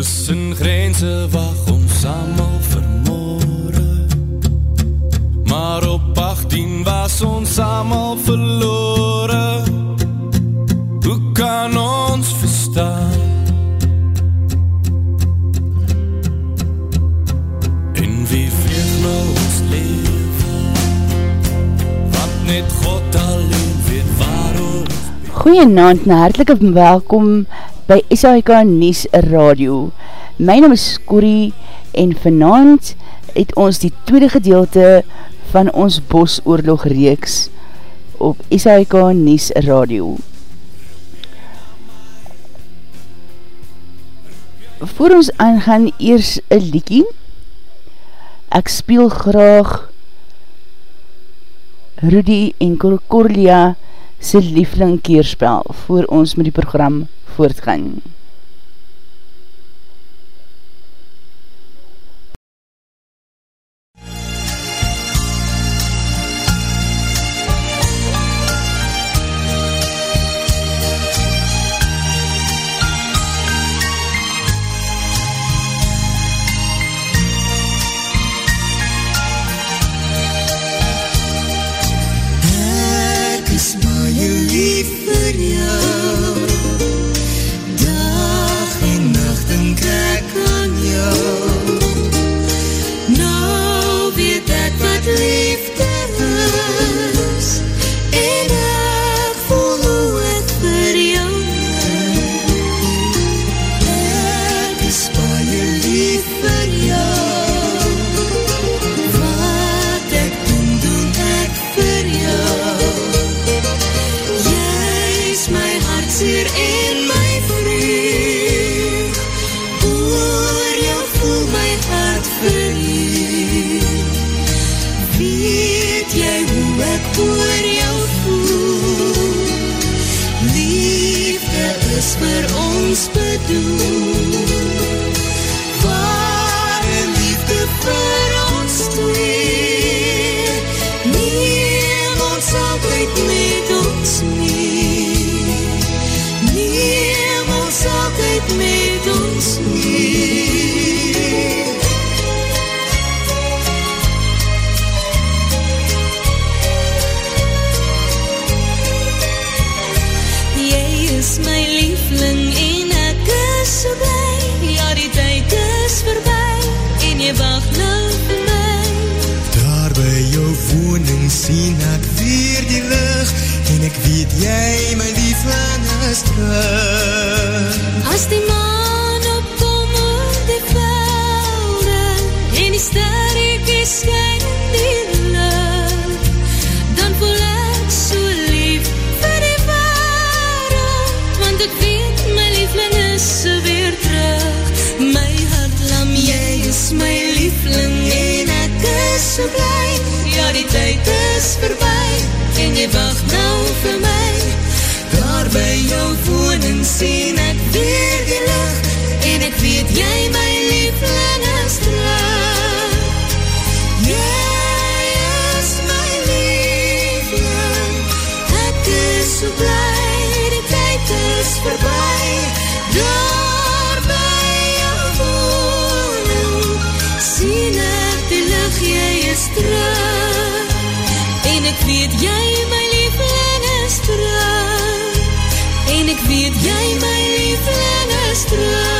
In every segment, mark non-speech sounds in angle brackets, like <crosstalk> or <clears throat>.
Tussen grense wacht ons allemaal vermoorde Maar op 18 was ons allemaal verloore Hoe kan ons verstaan? En wie weet nou ons leven? Want net God alleen weet waarom Goeienaand en hartelike welkom by SAIK Nies Radio. My naam is Corrie en vanavond het ons die tweede gedeelte van ons bosoorlog reeks op SAIK Nies Radio. Voor ons aangaan eers een liekie. Ek speel graag Rudy en Corlia sy liefling keerspel voor ons met die program voortgaan. As die maan opkom oor die velde En die sterretjie skyn in die lucht Dan voel ek so lief vir die wereld Want ek weet my liefling is so weer terug My hart lam, jy is my liefling En ek is so blij Ja die tyd is verby En jy wacht nou vir my Daar by jou woning sien ek weer ek weet jy my liefling is terug. Jy is my liefling. Ek is so blij Die tyd is verby. Daar by jou woning Sien ek die licht, jy is terug. En ek weet jy my liefling is terug. En ek weet jy my liefling is terug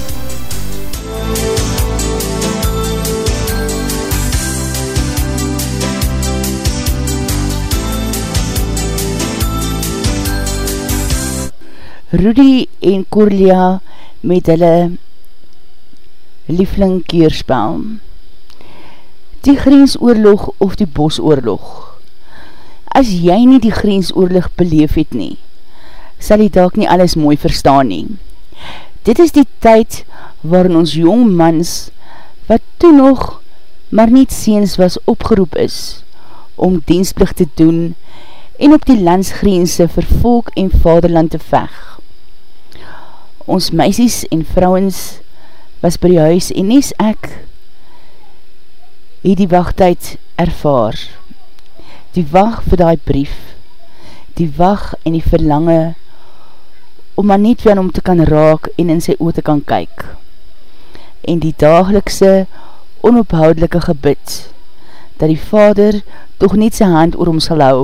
Rudy en Corlia met hulle liefling keerspel. Die grensoorlog of die bosoorlog. As jy nie die grensoorlog beleef het nie, sal jy dalk nie alles mooi verstaan nie. Dit is die tyd waarin ons jong mans, wat toe nog maar niet seens was opgeroep is, om dienstplicht te doen en op die landsgrense vir volk en vaderland te vecht ons meisies en vrouwens was by die huis en nes ek het die wachtheid ervaar. Die wacht vir die brief, die wacht en die verlange om maar net weer om te kan raak en in sy oor te kan kyk. En die dagelikse onophoudelike gebid, dat die vader toch net sy hand oor hom sal hou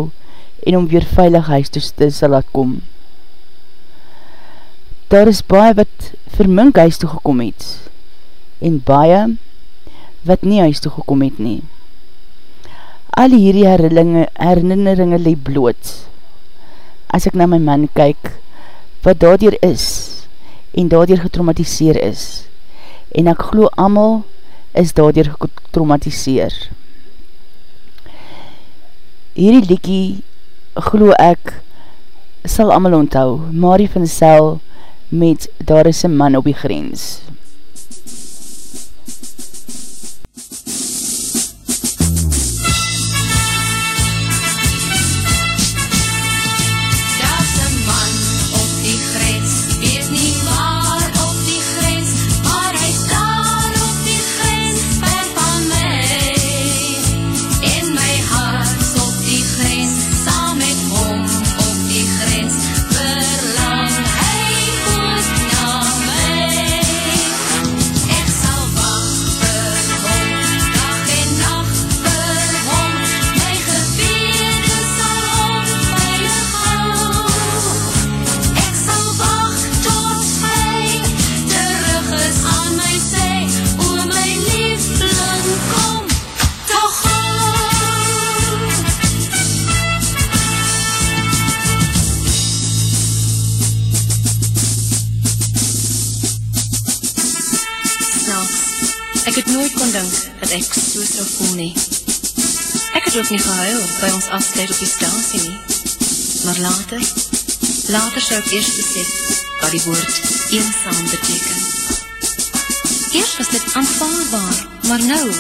en om weer veilig huis te sal laat kom daar is baie wat vir mink huis toe gekom het, en baie wat nie huis toe gekom het nie. Al hierdie herinneringe leep bloot, as ek na my man kyk, wat daardier is, en daardier getraumatiseer is, en ek glo amal is daardier getraumatiseer. Hierdie liekie, glo ek, sal amal onthou, Marie van Sel, met Daar is een man op die grens. Later sou ek eerst besef wat die woord eenzaam beteken. Eerst was dit aanvaarbaar, maar nou,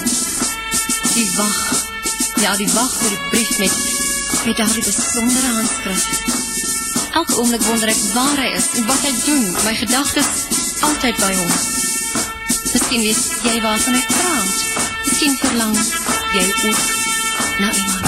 die wacht, ja die wacht vir die brief met, met daar die besondere handskrif. Elke oomlik wonder ek waar hy is en wat hy doen, my gedagtes altyd by hom. Misschien weet jy waarvan ek praat, misschien verlang jy ook na iemand.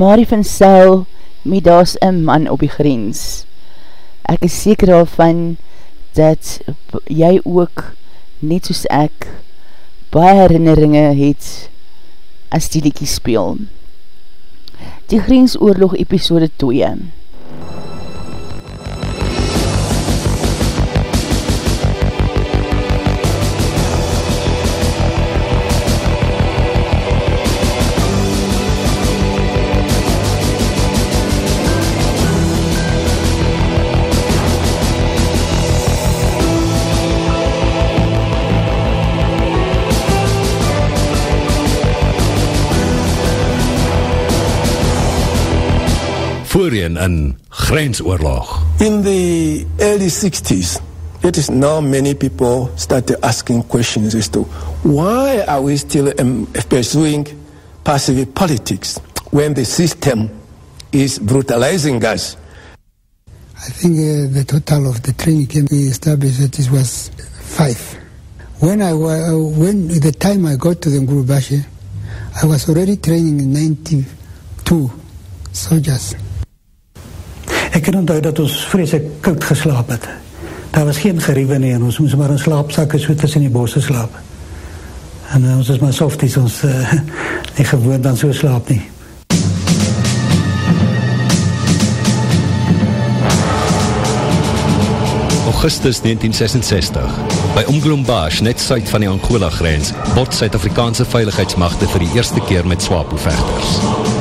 Marie van Sel, met daas een man op die grens. Ek is seker daarvan, dat jy ook, net soos ek, baie herinneringe het, as die liekie speel. Die grensoorlog episode 2 voorheen in grensoorlog. In the early 60s, it is now many people started asking questions as to why are we still um, pursuing passive politics when the system is brutalizing us. I think uh, the total of the training camp we established that it was five. When I uh, when the time I got to the Ngurubashi, I was already training 92 soldiers. Ek kan onthou dat ons vreeslik koud geslaap het. Daar was geen geriewe nie en ons moes maar in slaapsakke so tussen die bosse slaap. En uh, ons is maar softies ons uh, <laughs> nie gewoon dan so slaap nie. Augustus 1966. By Umglombash, net suid van die Angola grens, bot Suid-Afrikaanse veiligheidsmachte vir die eerste keer met swapo-vechters. Die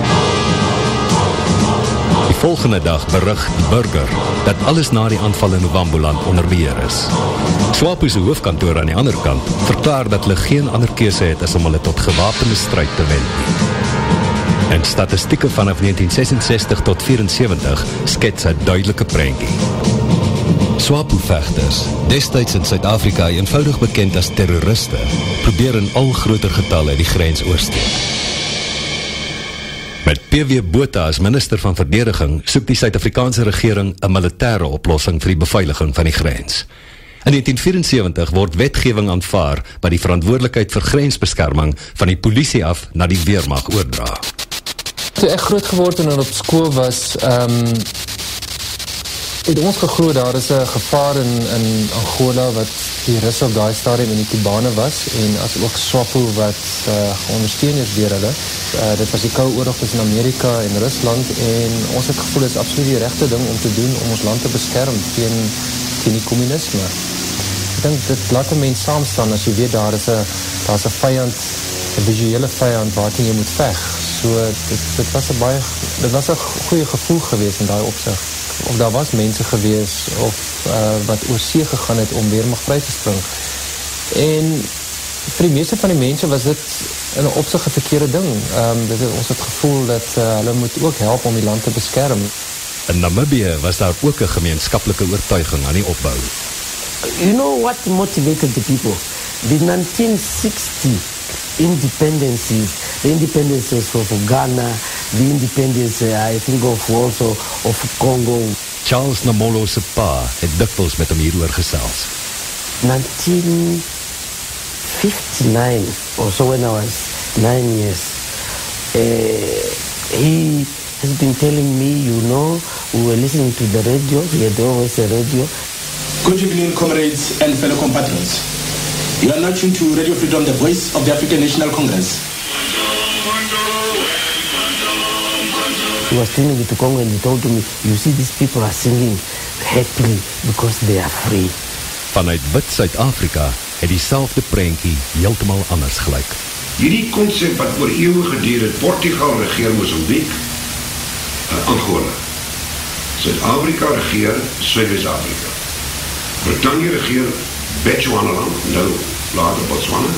volgende dag berig die burger dat alles na die aanval in Novamboland onder beheer is. Swapo's hoofdkantoor aan die ander kant verklaar dat hulle geen ander kese het as om hulle tot gewapende strijd te wend. En statistieke vanaf 1966 tot 74 skets een duidelike prentjie. Swapo-vechters, destijds in Suid-Afrika eenvoudig bekend as terroriste, probeer in al groter getalle die grens oorsteek. Met P.W. Botha as minister van verdediging soek die Suid-Afrikaanse regering een militaire oplossing vir die beveiliging van die grens. In 1974 word wetgeving aanvaar wat die verantwoordelikheid vir grensbeskerming van die politie af na die Weermacht oordra. Toe ek groot geword en op school was, um, het ons gegloed, daar is een gevaar in, in Angola wat die Russe op die stadium in die Kibane was en as ook Swapo wat uh, geondersteun is dier hulle. Uh, dit was die koude oorlog tussen Amerika en Rusland en ons het gevoel, is absoluut die rechte ding om te doen om ons land te beskerm tegen, tegen die communisme. Ek denk, dit laat een mens saamstaan as jy weet, daar is een, daar is een vijand, een visuele vijand waarin jy moet veg. So, dit, dit was een baie, dit was een goeie gevoel gewees in die opzicht of daar was mense gewees of uh, wat oor see gegaan het om weer mag vry te spring. En vir die meeste van die mense was dit in een opzicht een verkeerde ding. Um, dit het ons het gevoel dat uh, hulle moet ook help om die land te beskerm. In Namibie was daar ook een gemeenskapelike oortuiging aan die opbouw. You know what motivated the people? The 1960 independencies, the independences of Ghana, the independence, uh, I think of also of Congo. Charles Namolo se pa het dikwels met hom hieroor gesels. 1959 or so when I was nine years, uh, he has been telling me, you know, we were listening to the radio, he had always a radio. Good evening, comrades and fellow compatriots. You are now tuned to Radio Freedom, the voice of the African National Congress. He was telling me to Congo and he told me, you see these people are singing happily because they are free. Vanuit wit Suid-Afrika het die selfde prentjie heeltemal anders gelijk. Hierdie concept wat oor eeuwe gedeer het, Portugal regeer Mozambique, uh, Angola. Zuid-Afrika regeer Suid-West-Afrika. Britannia regeer Botswana-land, nou later Botswana.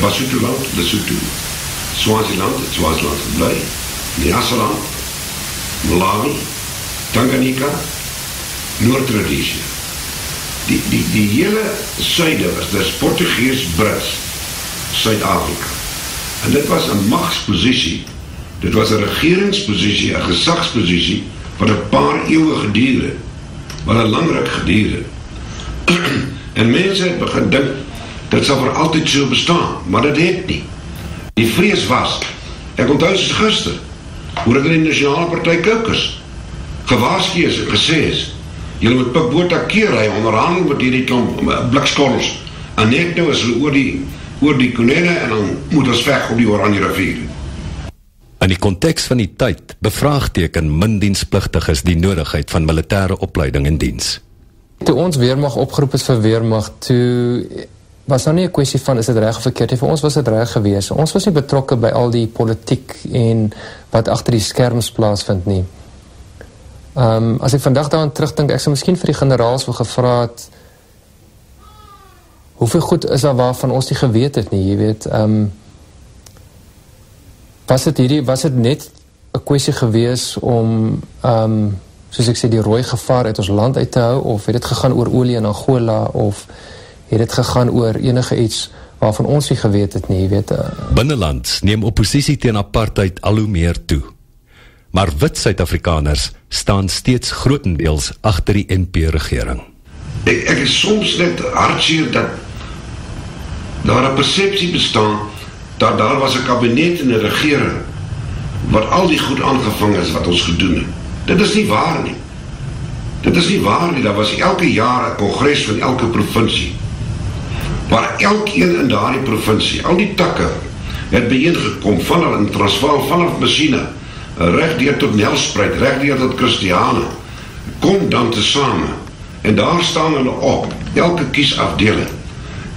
Basuto-land, Lesotho. Swaziland, Swaziland geblei. Nyasaland, Malawi, Tanganyika, Noord-Rhodesia. Die, die, die hele suide was, dit is Portugees, Brits, Suid-Afrika. En dit was een machtspositie, dit was een regeringspositie, een gezagspositie, wat een paar eeuwe gedierde, wat een langrik gedierde. <clears throat> en mense het begin dink, dit sal vir altyd so bestaan, maar dit het nie. Die vrees was, ek onthou soos gister, hoe dit in die nasionale party caucus gewaarsku is en gesê is julle moet Pik Botha keer hy onderhandel met hierdie klomp eh, blikskols en net nou is oor die oor die konene en dan moet ons veg op die Oranje rivier. In die konteks van die tyd bevraagteken min dienspligtiges die nodigheid van militêre opleiding en diens. Toe ons weermag opgeroep is vir weermag, toe was nou nie 'n kwessie van is dit reg of verkeerd nie. Vir ons was dit reg geweest. Ons was nie betrokke by al die politiek en wat agter die skerms plaasvind nie. Ehm um, as ek vandag daaraan terugdink, ek sou miskien vir die generaals wou gevra het hoeveel goed is daar waarvan ons nie geweet het nie, jy weet. Ehm um, was dit hierdie was dit net 'n kwessie gewees om ehm um, soos ek sê die rooi gevaar uit ons land uit te hou of het dit gegaan oor olie in Angola of het dit gegaan oor enige iets waarvan ons nie geweet het nie, jy weet. Uh, Binneland neem oppositie teen apartheid al hoe meer toe. Maar wit Suid-Afrikaners staan steeds grootendeels agter die NP-regering. Ek, ek is soms net hartseer dat daar 'n persepsie bestaan dat daar was 'n kabinet en 'n regering wat al die goed aangevang is wat ons gedoen het. Dit is nie waar nie. Dit is nie waar nie. Daar was elke jaar 'n kongres van elke provinsie waar elkeen in daardie provinsie, al die takke het byeengekom van hulle in Transvaal vanaf Messina reg deur tot Nelspruit, reg deur tot Christiane. Kom dan te same en daar staan hulle op, elke kiesafdeling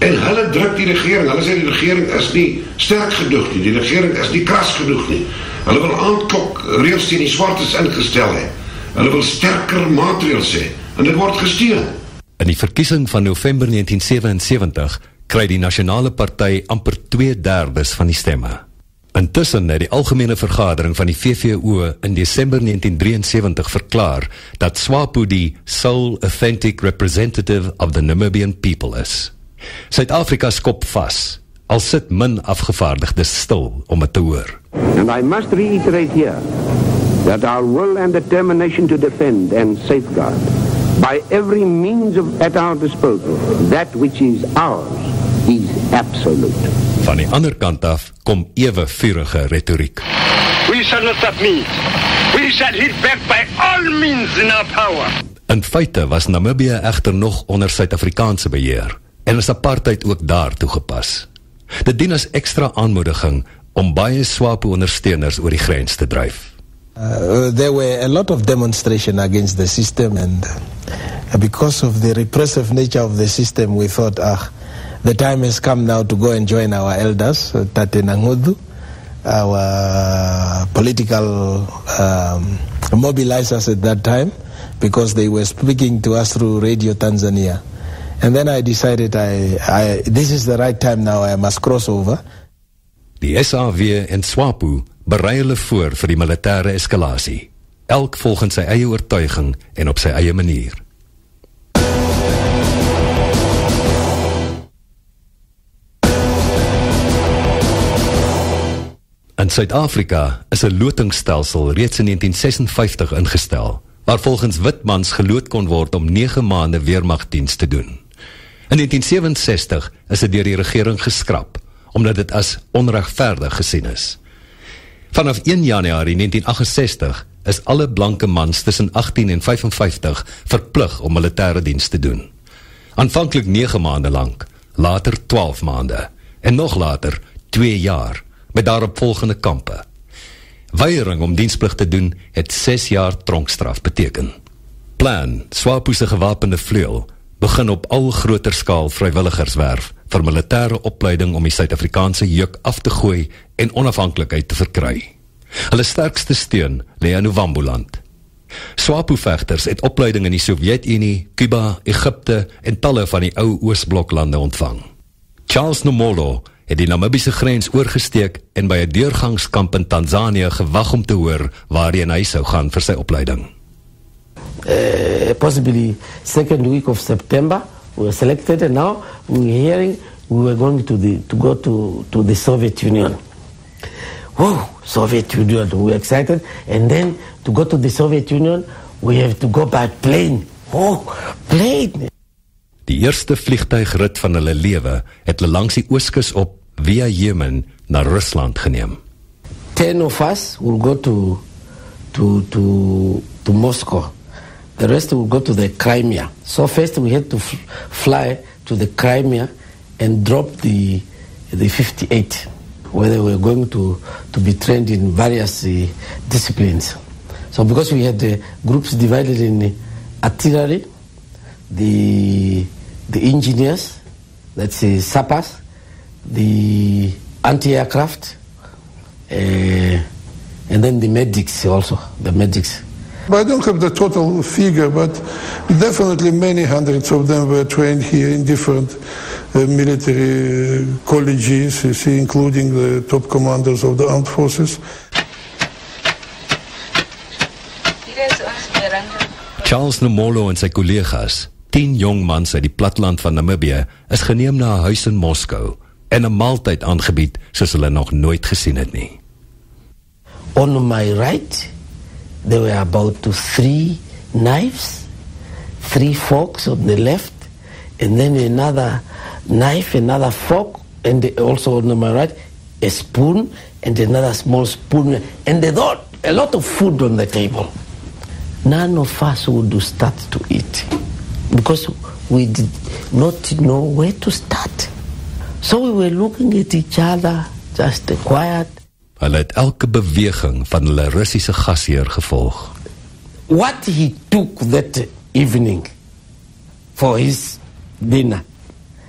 En hulle druk die regering. Hulle sê die regering is nie sterk genoeg nie. Die regering is nie kras genoeg nie. Hulle wil aanklok reëls teen die swartes ingestel hê. Hulle wil sterker maatreëls hê en dit word gesteun. In die verkiesing van November 1977 kry die nasionale party amper 2/3 van die stemme. Intussen het die algemene vergadering van die VVO in Desember 1973 verklaar dat SWAPO die sole authentic representative of the Namibian people is. Suid-Afrika skop vas. Al sit min afgevaardigdes stil om dit te hoor. And I must reiterate here that our will and determination to defend and safeguard by every means of, at our disposal that which is ours is absolute. Van die ander kant af kom ewe vurige retoriek. We shall not submit. We shall hit back by all means in our power. In feite was Namibië egter nog onder Suid-Afrikaanse beheer en is apartheid ook daar toegepas. Dit dien as extra aanmoediging om baie ondersteuners oor die grens te. Uh, there were a lot of demonstration against the system and uh, because of the repressive nature of the system we thought ah the time has come now to go and join our elders uh, Tate Nangudu our political um, mobilizers at that time because they were speaking to us through Radio Tanzania. And then I decided I, I, this is the right time now, I must cross over. Die SAW en SWAPO berei hulle voor vir die militaire eskalasie. Elk volgens sy eie oortuiging en op sy eie manier. In Suid-Afrika is 'n lotingsstelsel reeds in 1956 ingestel, waar volgens witmans geloot kon word om 9 maande weermagdiens te doen. In 1967 is dit deur die regering geskraap omdat dit as onregverdig gesien is. Vanaf 1 Januarie 1968 is alle blanke mans tussen 18 en 55 verplig om militêre diens te doen. Aanvanklik 9 maande lank, later 12 maande en nog later 2 jaar met daaropvolgende kampe. Weiering om diensplig te doen het 6 jaar tronkstraf beteken. Plan, SWAPO se gewapende vleuel begin op al groter skaal vrywilligerswerf vir militêre opleiding om die Suid-Afrikaanse juk af te gooi en onafhanklikheid te verkry. Hulle sterkste steun lê in Novambuland. Swapo-vegters het opleiding in die Sowjetunie, Kuba, Egipte en talle van die ou Oosbloklande ontvang. Charles Nomolo het die Namibiese grens oorgesteek en by 'n deurgangskamp in Tansanië gewag om te hoor waarheen hy sou gaan vir sy opleiding. Uh, possibly second week of September. We were selected, and now we were hearing we were going to the to go to, to the Soviet Union. Whoa, Soviet Union! We were excited, and then to go to the Soviet Union, we have to go by plane. Oh, plane! Die eerste vliegtuigrit van hulle lewe het hulle langs die ooskus op via Jemen na Rusland geneem. Ten of us will go to to, to, to Moscow. The rest will go to the Crimea. So first we had to f- fly to the Crimea and drop the, the 58, where they were going to, to be trained in various uh, disciplines. So because we had the groups divided in artillery, the, the engineers, that's the sappers, the anti-aircraft, uh, and then the medics also, the medics. I don't have the total figure, but definitely many hundreds of them were trained here in different uh, military uh, colleges, you see, including the top commanders of the armed forces. Charles Nomolo en sy kollegas, 10 jong mans uit die platland van Namibië, is geneem na 'n huis in Moskou en 'n maaltyd aangebied soos hulle nog nooit gesien het nie. On my right, there were about three knives, three forks on the left, and then another knife, another fork, and also on my right, a spoon and another small spoon, and a lot, a lot of food on the table. None of us would start to eat because we did not know where to start. So we were looking at each other, just quiet. Hulle het elke beweging van hulle Russiese gasheer gevolg. What he took that evening for his dinner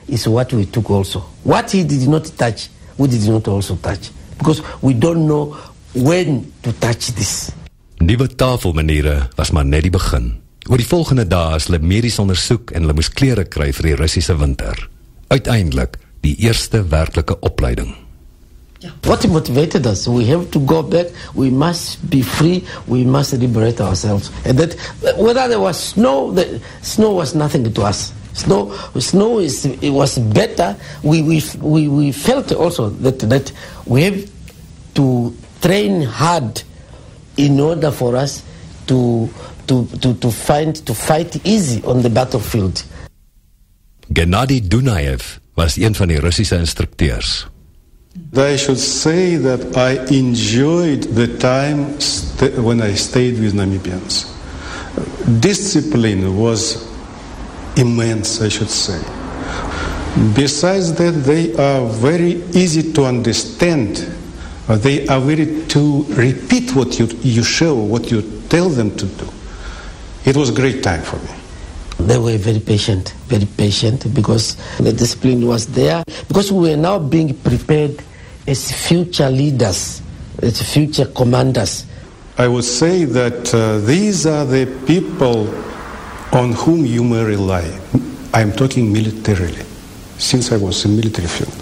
is what we took also. What he did not touch, we did not also touch. Because we don't know when to touch this. Nuwe tafelmaniere was maar net die begin. Oor die volgende dae is hulle medies ondersoek en hulle moes klere kry vir die Russiese winter. Uiteindelik die eerste werklike opleiding. What motivated us? We have to go back. We must be free. We must liberate ourselves. And that whether there was snow, the snow was nothing to us. Snow, snow is it was better. We we we, we felt also that that we have to train hard in order for us to to to to find to fight easy on the battlefield. Gennady Dunayev was een van die Russiese instrukteurs. I should say that I enjoyed the time when I stayed with Namibians. Discipline was immense, I should say. Besides that, they are very easy to understand. Uh, They are very to repeat what you, you show, what you tell them to do. It was a great time for me. They were very patient, very patient because the discipline was there. Because we were now being prepared as future leaders, as future commanders. I would say that uh, these are the people on whom you may rely. I'm talking militarily, since I was in military field.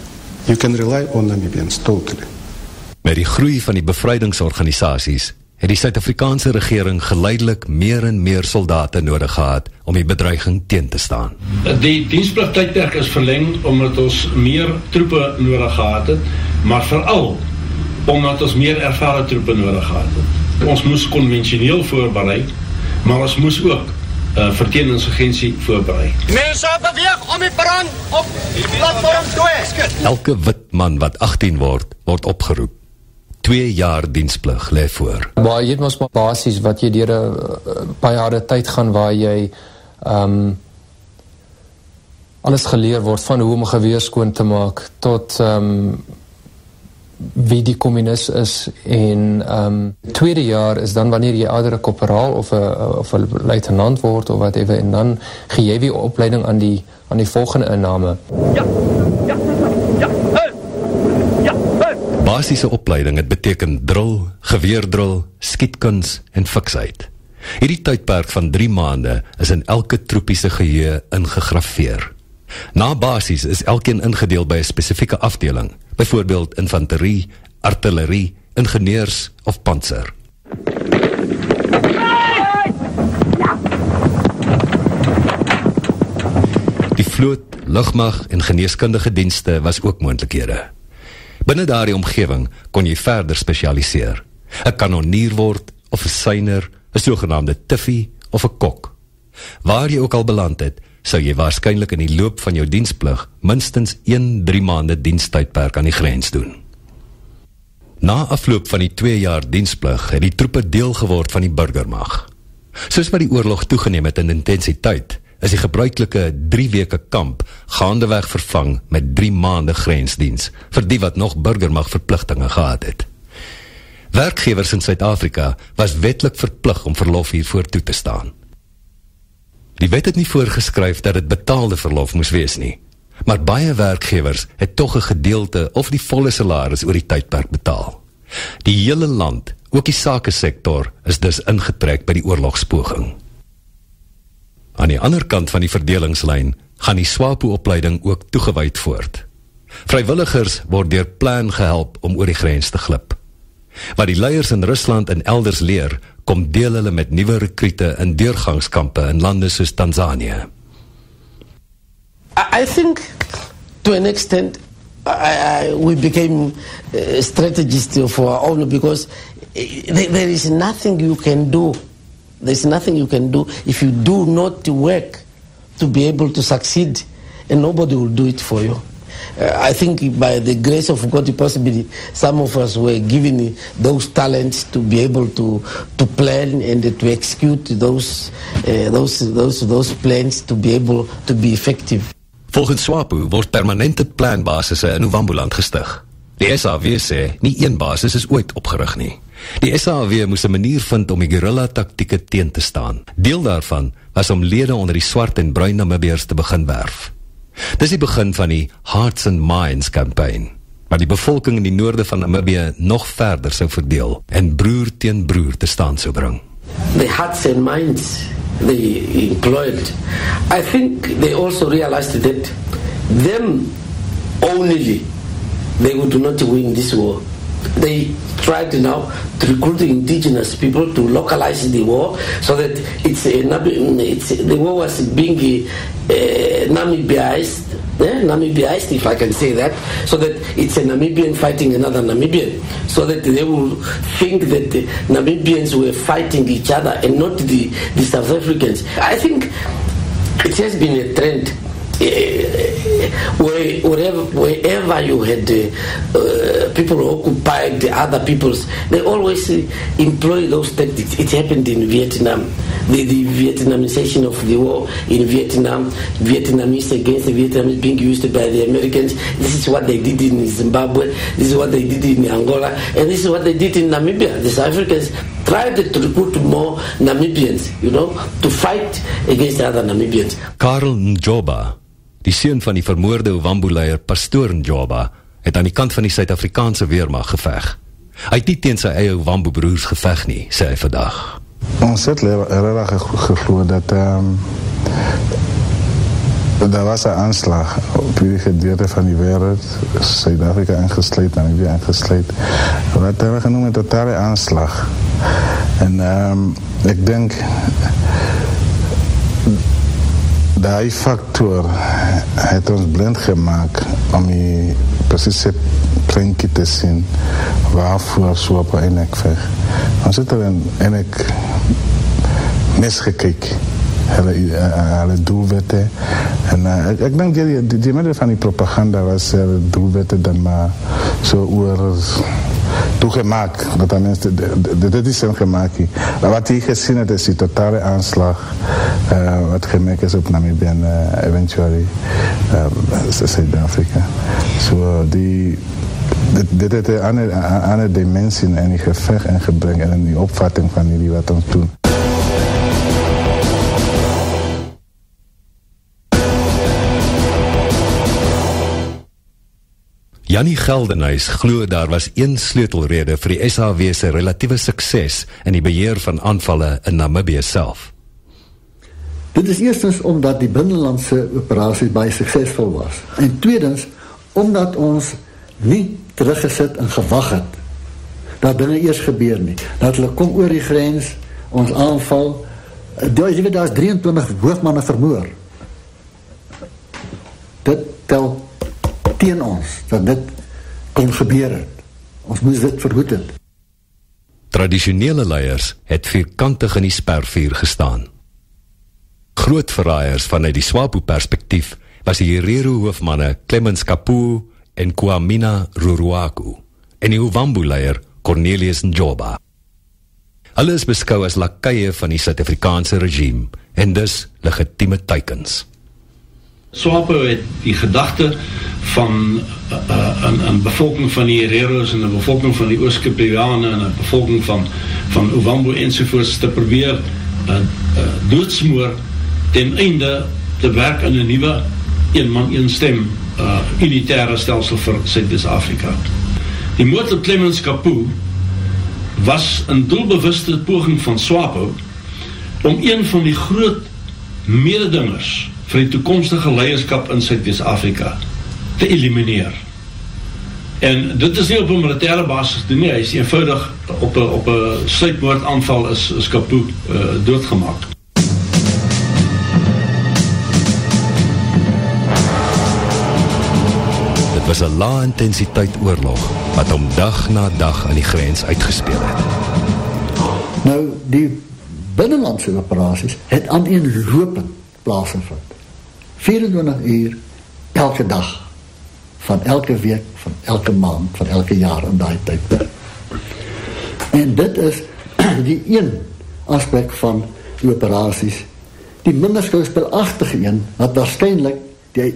You can rely on Namibians totally. Met die groei van die bevrydingsorganisasies het die Suid-Afrikaanse regering geleidelik meer en meer soldate nodig gehad om die bedreiging teen te staan. Die dienstpligtydperk is verleng omdat ons meer troepe nodig gehad het, maar veral omdat ons meer ervare troepe nodig gehad het. Ons moes konvensioneel voorberei, maar ons moes ook uh, verteeninsurgensie voorberei. Mense beweeg om die perron op platform 2. Elke wit man wat 18 word, word opgeroep. 2 jaar diensplig lê voor. Maar jy het mos maar basies wat jy deur 'n uh, paar jare tyd gaan waar jy ehm um, alles geleer word van hoe om 'n geweer skoon te maak tot ehm um, wie die kommunis is en ehm um, tweede jaar is dan wanneer jy ouer 'n korporaal of 'n of 'n luitenant word of whatever en dan gee jy weer opleiding aan die aan die volgende inname. Basiese opleiding het beteken drill, geweerdrill, skietkuns en fiksheid. Hierdie tydperk van 3 maande is in elke troepiese geheue ingegrafeer. Na basies is elkeen ingedeel by 'n spesifieke afdeling, byvoorbeeld infanterie, artillerie, ingenieurs of pantser. Die vloot, lugmag en geneeskundige dienste was ook moontlikhede. Binne daardie omgewing kon jy verder spesialiseer. 'n Kanonier word of 'n syner, 'n sogenaamde tiffie of 'n kok. Waar jy ook al beland het, sou jy waarskynlik in die loop van jou diensplig minstens 1 3 maande dienstydperk aan die grens doen. Na afloop van die twee jaar dienstplug het die troepe deel geword van die burgermag. Soos wat die oorlog toegeneem het in intensiteit, is die gebruikelike drie weke kamp gaandeweg vervang met drie maande grensdienst vir die wat nog burgermag verplichtinge gehad het. Werkgevers in Suid-Afrika was wetlik verplig om verlof hiervoor toe te staan. Die wet het nie voorgeskryf dat het betaalde verlof moes wees nie, maar baie werkgevers het toch een gedeelte of die volle salaris oor die tydperk betaal. Die hele land, ook die sakesektor, is dus ingetrek by die oorlogspoging. Aan die ander kant van die verdelingslijn gaan die SWAPO-opleiding ook toegeweid voort. Vrijwilligers word door plan gehelp om oor die grens te glip. Wat die leiers in Rusland en elders leer, kom deel hulle met nieuwe rekriete in deurgangskampe in lande soos Tanzania. I think to an extent I, I, we became uh, strategists for our own because there is nothing you can do. There's nothing you can do if you do not work to be able to succeed, and nobody will do it for you. Uh, I think by the grace of God, possibly some of us were given those talents to be able to, to plan and to execute those, uh, those, those, those plans to be able to be effective. Volgens SWAPO word permanente planbasisse in Ovamboland gestig. Die SAW sê, nie een basis is ooit opgerig nie. Die SAW moes een manier vind om die guerrilla taktieke teen te staan. Deel daarvan was om lede onder die swart en bruin Namibiers te begin werf. Dis die begin van die Hearts and Minds campaign, waar die bevolking in die noorde van Namibie nog verder sou verdeel en broer teen broer te staan sou bring. The Hearts and Minds they employed, I think they also realized that them only they would not win this war. They tried now to recruit indigenous people to localize the war so that it's, it's the war was being uh, Namibiaized, eh? Namibiaized, if I can say that, so that it's a Namibian fighting another Namibian, so that they will think that the Namibians were fighting each other and not the, the South Africans. I think it has been a trend where, wherever, wherever you had uh, uh, people who occupied the other peoples, they always uh, employ those tactics. It happened in Vietnam. The, the Vietnamization of the war in Vietnam, Vietnamese against the Vietnamese being used by the Americans. This is what they did in Zimbabwe. This is what they did in Angola. And this is what they did in Namibia. The South Africans tried to recruit more Namibians, you know, to fight against other Namibians. Karl Njoba Die seun van die vermoorde Ovambo-leier Pastoor Njoba het aan die kant van die Suid-Afrikaanse Weermacht geveg. Hy het nie teen sy eie Ovambo-broers geveg nie, sê hy vandag. Ons het erg gegloe dat um, daar was een aanslag op die gedeelte van die wereld, Zuid-Afrika ingesleed, Namibia ingesleed. Wat hebben we genoemd een totale aanslag. En um, ik denk die factor het ons blind gemaakt om die precieze prentje te zien waarvoor Swap eindelijk vecht. Ons het er eindelijk misgekeken. Hulle, hulle doelwitte. En uh, ek, ek denk die, die, die middel van die propaganda was hulle doelwitte dan maar so oor toegemaakt. Dat tenminste, dit is gemaakt. Maar wat hij gezien heeft is die totale aanslag uh, wat gemaakt is op Namibië en uh, eventually uh, Zuid-Afrika. So die dit, heeft een andere, dimensie in die gevecht en gebreng en die opvatting van jullie wat ons doen. Jannie Geldenhuis glo daar was een sleutelrede vir die SHW se relatieve sukses in die beheer van aanvalle in Namibië self. Dit is eerstens omdat die binnelandse operasies baie suksesvol was. En tweedens omdat ons nie teruggesit en gewag het dat dinge eers gebeur nie. Dat hulle kom oor die grens, ons aanval. Daar is, daar is 23 hoogmanne vermoor. Dit tel teen ons dat dit kon gebeur het. Ons moes dit verhoed het. Traditionele leiers het vierkantig in die spervuur gestaan. Groot verraaiers vanuit die Swapo perspektief was die Herero hoofmanne Clemens Kapu en Kwamina Ruruaku en die Ovambo-leier Cornelius Njoba. Hulle is beskou as lakaie van die Suid-Afrikaanse regime en dus legitieme teikens. Swapo het die gedachte van uh, uh, een, een bevolking van die Hereros en een bevolking van die Ooskiprianen en een bevolking van, van Ovambo enzovoorts te probeer uh, uh, doodsmoor ten einde te werk in een nieuwe een man een stem uh, unitaire stelsel vir Zuid-Afrika. Die op Clemens Kapoe was een doelbewuste poging van Swapo om een van die groot mededingers vir die toekomstige leiderskap in Zuid-Afrika te elimineer. En dit is nie op een militaire basis doen nie, hy is eenvoudig op een, op een sluitmoordaanval is, is Kapoe uh, doodgemaak. Dit was een la intensiteit oorlog, wat om dag na dag aan die grens uitgespeel het. Nou, die binnenlandse operaties het aan een lopend plaasgevind. 24 uur elke dag van elke week, van elke maand, van elke jaar in die tyd. En dit is <clears throat> die een aspek van die operaties, die minder skouspelachtige een, wat waarschijnlijk die,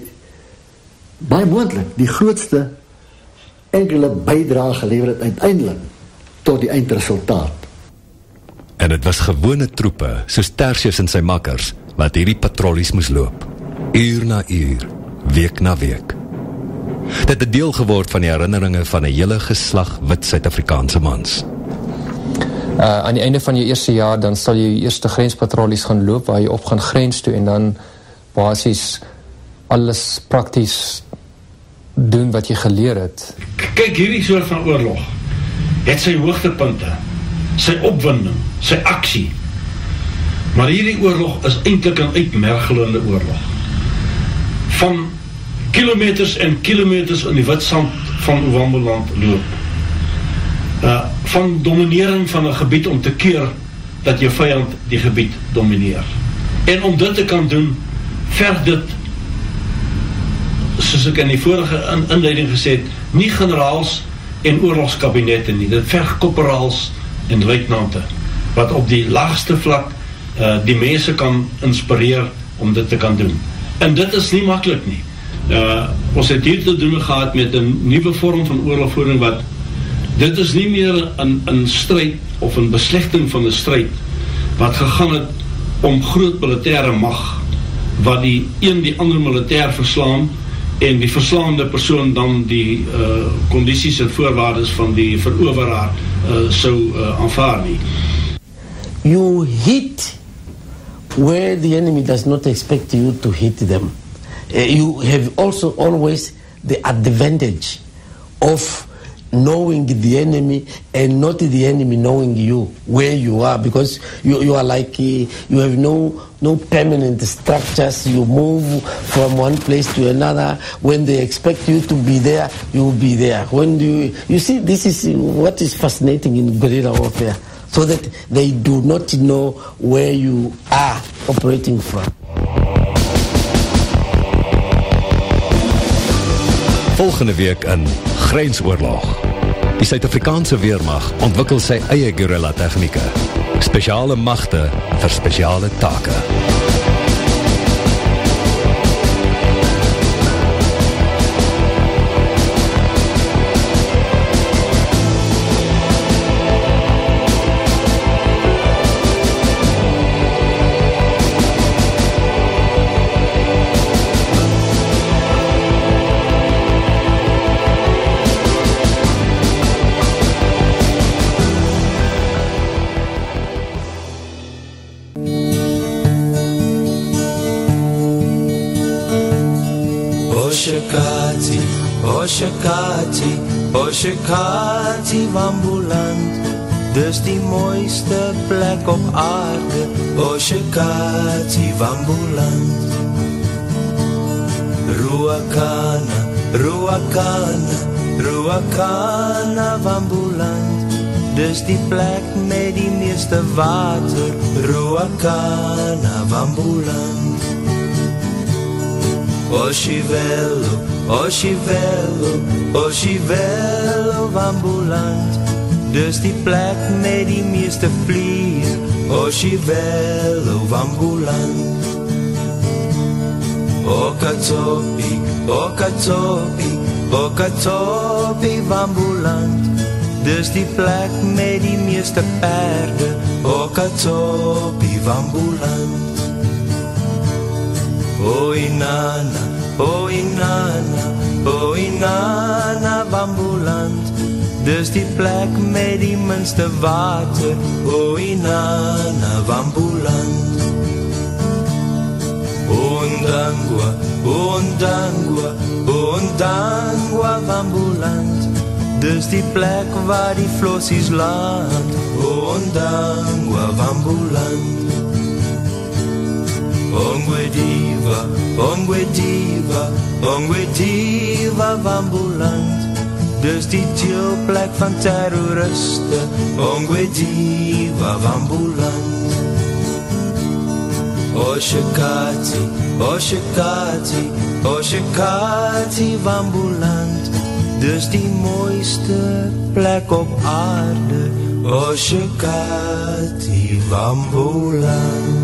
baie moendlik, die grootste enkele bijdrage geleverd het uiteindelik tot die eindresultaat. En het was gewone troepe, soos Tertius en sy makkers, wat hierdie patrollies moes loop uur na uur, week na week. Dit het deel geword van die herinneringe van een hele geslag wit Suid-Afrikaanse mans. Uh, aan die einde van je eerste jaar, dan sal jy eerste grenspatrollies gaan loop, waar jy op gaan grens toe, en dan basis alles praktisch doen wat jy geleer het. Kijk, hierdie soort van oorlog, het sy hoogtepunte, sy opwinding, sy aksie, maar hierdie oorlog is eindelijk een uitmergelende oorlog van kilometers en kilometers in die witsand van Oewambeland loop. Uh, van dominering van een gebied om te keer dat je vijand die gebied domineer. En om dit te kan doen, verg dit, soos ek in die vorige inleiding gesê het, nie generaals en oorlogskabinette nie, dit verg kopperaals en luitenante, wat op die laagste vlak uh, die mense kan inspireer om dit te kan doen. En dit is nie makkelijk nie. Uh, ons het hier te doen gehad met een nieuwe vorm van oorlogvoering wat dit is nie meer een, een strijd of een beslechting van een strijd wat gegaan het om groot militaire mag wat die een die ander militair verslaan en die verslaande persoon dan die uh, condities en voorwaardes van die veroveraar uh, sou uh, aanvaar nie. You hit where the enemy does not expect you to hit them. Uh, you have also always the advantage of knowing the enemy and not the enemy knowing you where you are because you, you are like uh, you have no no permanent structures. You move from one place to another. When they expect you to be there you will be there. When you you see this is what is fascinating in guerrilla warfare so that they do not know where you are operating from. Volgende week in Grensoorlog. Die Suid-Afrikaanse Weermacht ontwikkel sy eie guerrilla technieke. Speciale machte vir speciale take. Oshakati Wambuland Dis die mooiste plek op aarde Oshakati Wambuland Ruakana, Ruakana, Ruakana Wambuland Dis die plek met die meeste water Ruakana Wambuland Oshivelo, Oshivelo, Oshivelo Wambuland Dis die plek met die meeste vlies. Oshivelo Wambuland Okatopi, Okatopi, Okatopi Wambuland Dis die plek met die meeste perde. Okatopi Wambuland Oi nana, oi nana, oi nana Wambuland Dis die plek met die minste water. Oi nana Wambuland Ondangwa, ondangwa, ondangwa Wambuland Dis die plek waar die flossies land. Ondangwa Wambuland Ongwe diva, ongwe diva, ongwe diva Wambuland Dis die teelplek van terroriste Ongwe diva Wambuland Oshikati, Oshikati, Oshikati Wambuland Dis die mooiste plek op aarde Oshikati Wambuland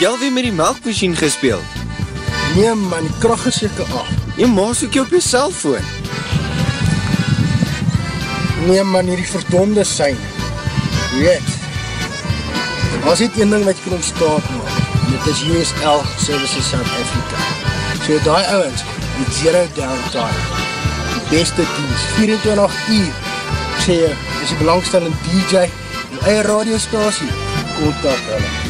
Het jy alweer met die melkmachine gespeeld? Nee man, die kracht is jyke af. Jy maas ook jy op jy cellfoon. Nee man, hierdie verdonde sein. Weet, as dit een ding wat jy kan ontstaan maak, dit is USL Services South Africa. So die ouwens, met zero downtime, die beste dienst, 24 uur, ek sê jy, is die belangstellende DJ, die eie radiostasie, kontak hulle.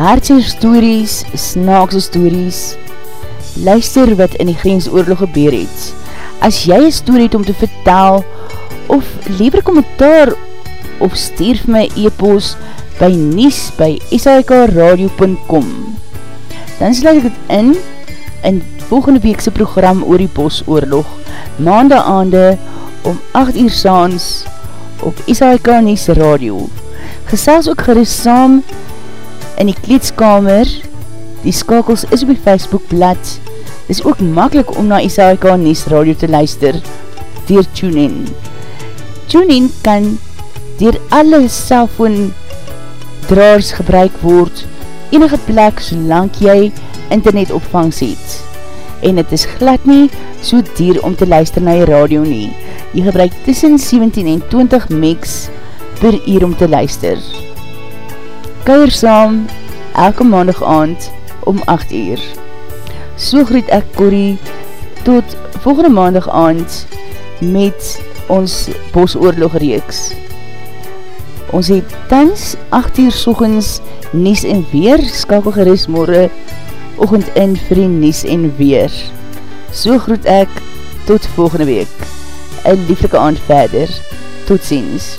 stories, snaakse stories, luister wat in die grensoorlog gebeur het. As jy een story het om te vertel, of liever kommentaar, of stuur my e-post by nies by shkradio.com Dan sluit ek het in, in volgende weekse program oor die bosoorlog, maandag aande om 8 uur saans op SHK Nies Radio. Gesels ook gerust saam in die kleedskamer, die skakels is op die Facebook blad is ook makkelijk om na SAIK Nies Radio te luister dier TuneIn. TuneIn kan dier alle cellfoon draars gebruik word enige plek solang jy internet opvang het. En het is glad nie so dier om te luister na jy radio nie. Jy gebruik tussen 17 en 20 megs per uur om te luister. Kuier saam elke maandag aand om 8 uur. So groet ek Corrie tot volgende maandag aand met ons bosoorlog reeks. Ons het tans 8 uur soegens Nies en Weer skakel gerust morgen ochend in vir die Nies en Weer. So groet ek tot volgende week. Een lieflike aand verder. Tot ziens.